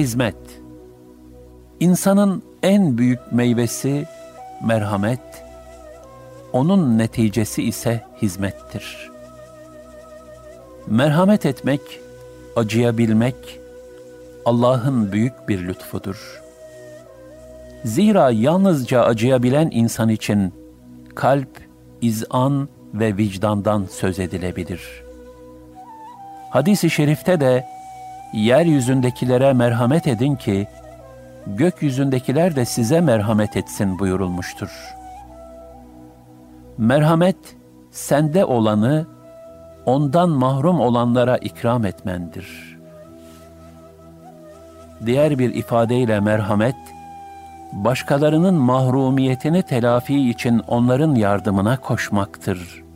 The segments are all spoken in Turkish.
Hizmet İnsanın en büyük meyvesi merhamet, onun neticesi ise hizmettir. Merhamet etmek, acıyabilmek Allah'ın büyük bir lütfudur. Zira yalnızca acıyabilen insan için kalp, izan ve vicdandan söz edilebilir. Hadis-i şerifte de yeryüzündekilere merhamet edin ki gökyüzündekiler de size merhamet etsin buyurulmuştur. Merhamet sende olanı ondan mahrum olanlara ikram etmendir. Diğer bir ifadeyle merhamet, başkalarının mahrumiyetini telafi için onların yardımına koşmaktır.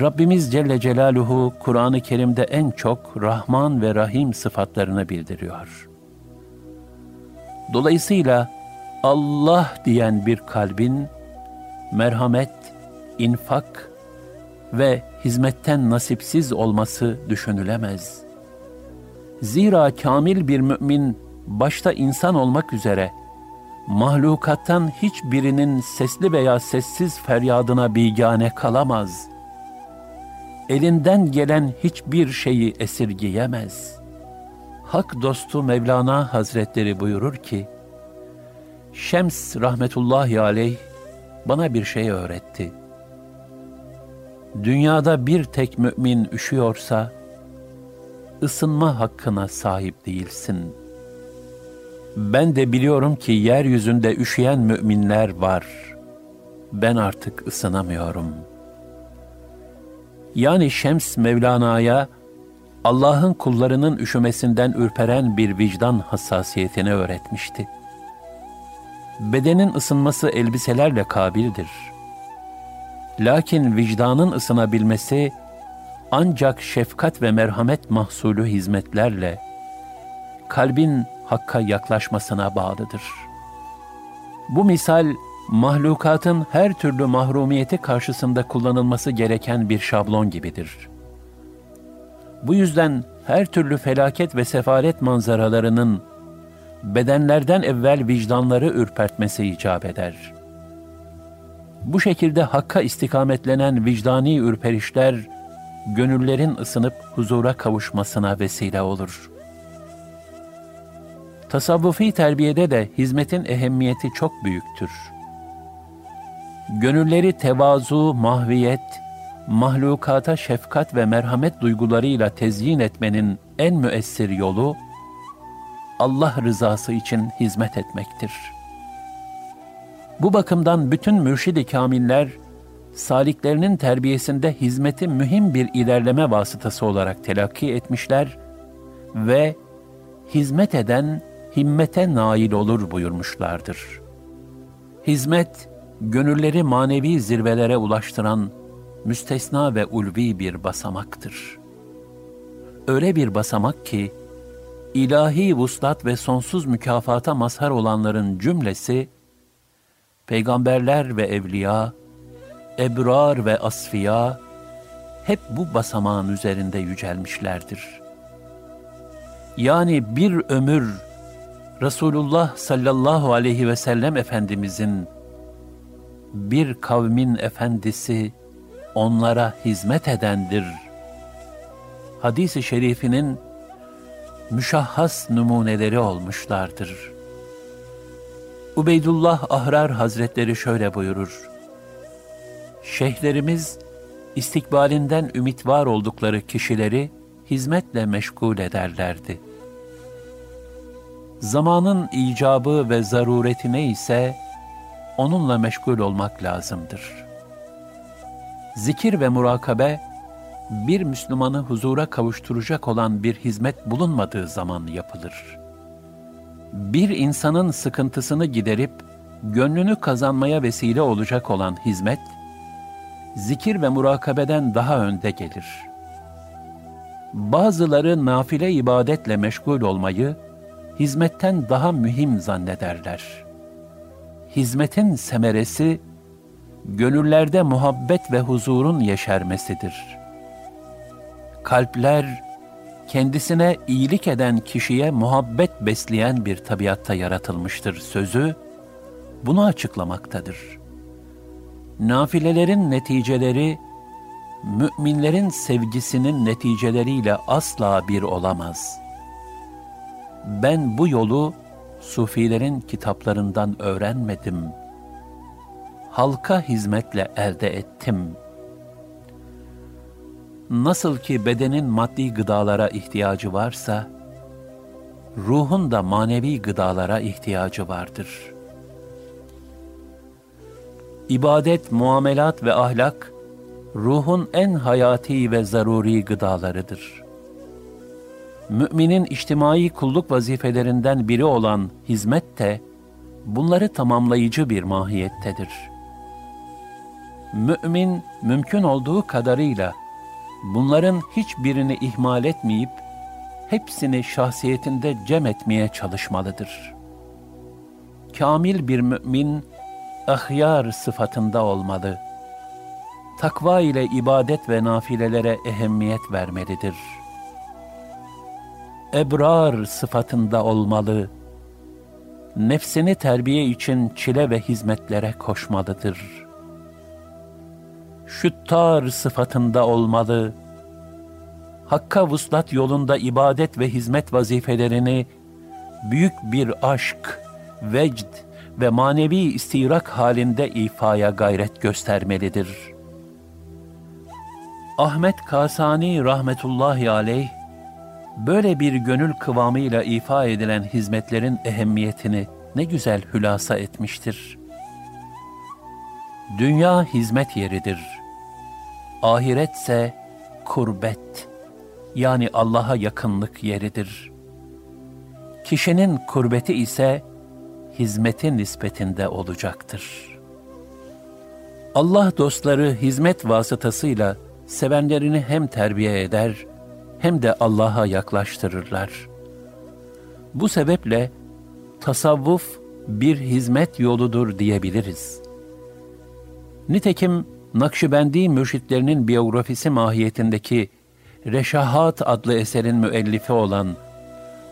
Rabbimiz Celle Celaluhu Kur'an-ı Kerim'de en çok Rahman ve Rahim sıfatlarını bildiriyor. Dolayısıyla Allah diyen bir kalbin merhamet, infak ve hizmetten nasipsiz olması düşünülemez. Zira kamil bir mümin başta insan olmak üzere mahlukattan hiçbirinin sesli veya sessiz feryadına bigane kalamaz. Elinden gelen hiçbir şeyi esirgeyemez. Hak dostu Mevlana Hazretleri buyurur ki, Şems rahmetullahi aleyh bana bir şey öğretti. Dünyada bir tek mümin üşüyorsa, ısınma hakkına sahip değilsin. Ben de biliyorum ki yeryüzünde üşüyen müminler var. Ben artık ısınamıyorum. Yani Şems Mevlana'ya Allah'ın kullarının üşümesinden ürperen bir vicdan hassasiyetini öğretmişti. Bedenin ısınması elbiselerle kabildir. Lakin vicdanın ısınabilmesi ancak şefkat ve merhamet mahsulü hizmetlerle, kalbin Hakk'a yaklaşmasına bağlıdır. Bu misal, mahlukatın her türlü mahrumiyeti karşısında kullanılması gereken bir şablon gibidir. Bu yüzden her türlü felaket ve sefalet manzaralarının bedenlerden evvel vicdanları ürpertmesi icap eder. Bu şekilde Hakk'a istikametlenen vicdani ürperişler, gönüllerin ısınıp huzura kavuşmasına vesile olur. Tasavvufi terbiyede de hizmetin ehemmiyeti çok büyüktür. Gönülleri tevazu, mahviyet, mahlukata şefkat ve merhamet duygularıyla tezyin etmenin en müessir yolu, Allah rızası için hizmet etmektir. Bu bakımdan bütün mürşidi kamiller, saliklerinin terbiyesinde hizmeti mühim bir ilerleme vasıtası olarak telakki etmişler ve hizmet eden himmete nail olur buyurmuşlardır. Hizmet, gönülleri manevi zirvelere ulaştıran müstesna ve ulvi bir basamaktır. Öyle bir basamak ki, ilahi vuslat ve sonsuz mükafata mazhar olanların cümlesi, peygamberler ve evliya, ebrar ve asfiya, hep bu basamağın üzerinde yücelmişlerdir. Yani bir ömür Resulullah sallallahu aleyhi ve sellem Efendimizin bir kavmin efendisi onlara hizmet edendir. Hadis-i şerifinin müşahhas numuneleri olmuşlardır. Ubeydullah Ahrar Hazretleri şöyle buyurur. Şeyhlerimiz istikbalinden ümit var oldukları kişileri hizmetle meşgul ederlerdi. Zamanın icabı ve zaruretine ise onunla meşgul olmak lazımdır. Zikir ve murakabe, bir Müslümanı huzura kavuşturacak olan bir hizmet bulunmadığı zaman yapılır. Bir insanın sıkıntısını giderip, gönlünü kazanmaya vesile olacak olan hizmet, zikir ve murakabeden daha önde gelir. Bazıları nafile ibadetle meşgul olmayı, hizmetten daha mühim zannederler. Hizmetin semeresi, gönüllerde muhabbet ve huzurun yeşermesidir. Kalpler, kendisine iyilik eden kişiye muhabbet besleyen bir tabiatta yaratılmıştır sözü, bunu açıklamaktadır. Nafilelerin neticeleri, müminlerin sevgisinin neticeleriyle asla bir olamaz. Ben bu yolu sufilerin kitaplarından öğrenmedim. Halka hizmetle elde ettim. Nasıl ki bedenin maddi gıdalara ihtiyacı varsa, ruhun da manevi gıdalara ihtiyacı vardır. İbadet, muamelat ve ahlak, ruhun en hayati ve zaruri gıdalarıdır. Müminin içtimai kulluk vazifelerinden biri olan hizmet de, bunları tamamlayıcı bir mahiyettedir. Mümin, mümkün olduğu kadarıyla, bunların hiçbirini ihmal etmeyip, hepsini şahsiyetinde cem etmeye çalışmalıdır. Kamil bir mümin, ahyar sıfatında olmalı. Takva ile ibadet ve nafilelere ehemmiyet vermelidir. Ebrar sıfatında olmalı. Nefsini terbiye için çile ve hizmetlere koşmalıdır. Şüttar sıfatında olmalı. Hakka vuslat yolunda ibadet ve hizmet vazifelerini büyük bir aşk, vecd ve manevi istirak halinde ifaya gayret göstermelidir. Ahmet Kasani rahmetullahi aleyh, böyle bir gönül kıvamıyla ifa edilen hizmetlerin ehemmiyetini ne güzel hülasa etmiştir. Dünya hizmet yeridir. Ahiretse kurbet, yani Allah'a yakınlık yeridir. Kişinin kurbeti ise, hizmeti nispetinde olacaktır. Allah dostları hizmet vasıtasıyla sevenlerini hem terbiye eder hem de Allah'a yaklaştırırlar. Bu sebeple tasavvuf bir hizmet yoludur diyebiliriz. Nitekim Nakşibendi mürşitlerinin biyografisi mahiyetindeki Reşahat adlı eserin müellifi olan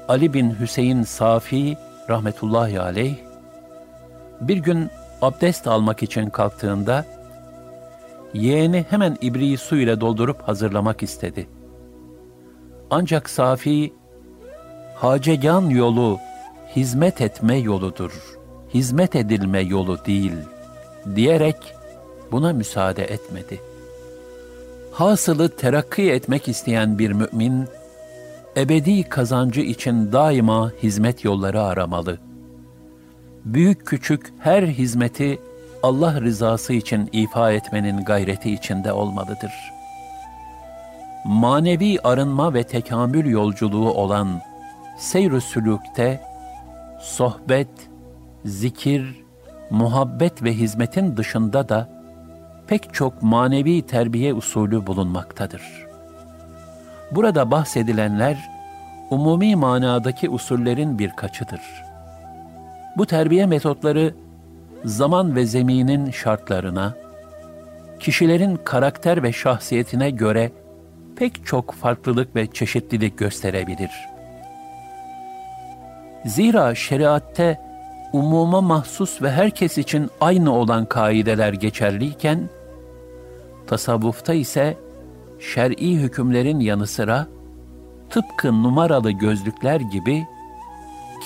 Ali bin Hüseyin Safi rahmetullahi aleyh, bir gün abdest almak için kalktığında, yeğeni hemen ibriği su ile doldurup hazırlamak istedi. Ancak Safi, hacegan yolu, hizmet etme yoludur, hizmet edilme yolu değil, diyerek buna müsaade etmedi. Hasılı terakki etmek isteyen bir mümin, ebedi kazancı için daima hizmet yolları aramalı. Büyük küçük her hizmeti Allah rızası için ifa etmenin gayreti içinde olmalıdır. Manevi arınma ve tekamül yolculuğu olan seyr-ü sülükte sohbet, zikir, muhabbet ve hizmetin dışında da pek çok manevi terbiye usulü bulunmaktadır.'' Burada bahsedilenler umumi manadaki usullerin birkaçıdır. Bu terbiye metotları zaman ve zeminin şartlarına, kişilerin karakter ve şahsiyetine göre pek çok farklılık ve çeşitlilik gösterebilir. Zira şeriatte umuma mahsus ve herkes için aynı olan kaideler geçerliyken, tasavvufta ise şer'i hükümlerin yanı sıra tıpkı numaralı gözlükler gibi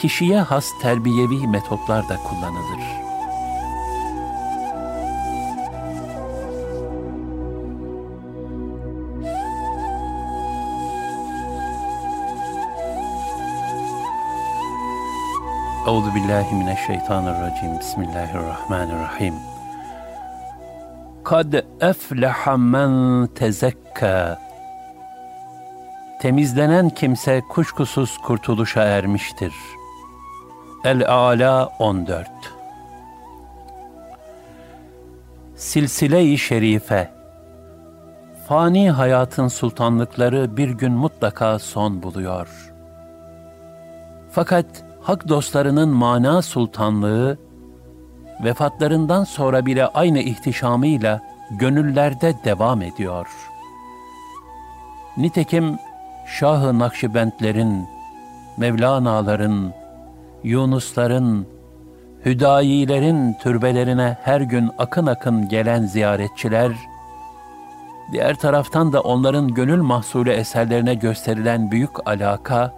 kişiye has terbiyevi metotlar da kullanılır. Euzu billahi mineşşeytanirracim. Bismillahirrahmanirrahim. Kad efleha men tezekka. Temizlenen kimse kuşkusuz kurtuluşa ermiştir. El-Ala 14 Silsile-i Şerife Fani hayatın sultanlıkları bir gün mutlaka son buluyor. Fakat hak dostlarının mana sultanlığı vefatlarından sonra bile aynı ihtişamıyla gönüllerde devam ediyor. Nitekim Şah-ı Nakşibendlerin, Mevlana'ların, Yunusların, Hüdayilerin türbelerine her gün akın akın gelen ziyaretçiler, diğer taraftan da onların gönül mahsulü eserlerine gösterilen büyük alaka,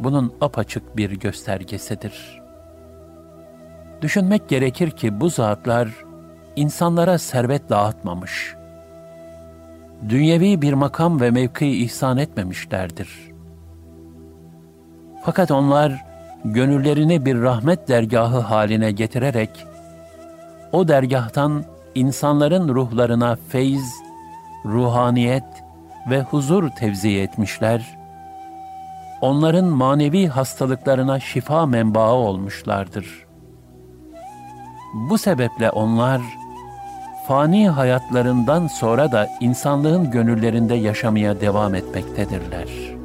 bunun apaçık bir göstergesidir. Düşünmek gerekir ki bu zatlar insanlara servet dağıtmamış, dünyevi bir makam ve mevki ihsan etmemişlerdir. Fakat onlar gönüllerini bir rahmet dergahı haline getirerek o dergahtan insanların ruhlarına feyz, ruhaniyet ve huzur tevzi etmişler. Onların manevi hastalıklarına şifa menbaı olmuşlardır. Bu sebeple onlar fani hayatlarından sonra da insanlığın gönüllerinde yaşamaya devam etmektedirler.''